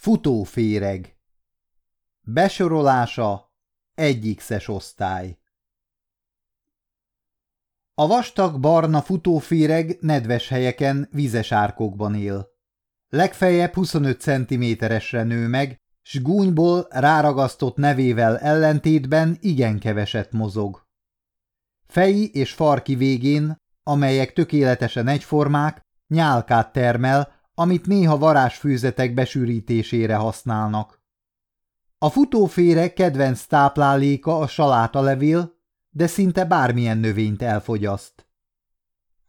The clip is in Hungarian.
Futóféreg Besorolása Egyik-szes osztály A vastag barna futóféreg nedves helyeken, vizes árkokban él. Legfeljebb 25 cm-esre nő meg, s gúnyból ráragasztott nevével ellentétben igen keveset mozog. Feji és farki végén, amelyek tökéletesen egyformák, nyálkát termel, amit néha varázsfűzetek besűrítésére használnak. A futófére kedvenc tápláléka a salátalevél, de szinte bármilyen növényt elfogyaszt.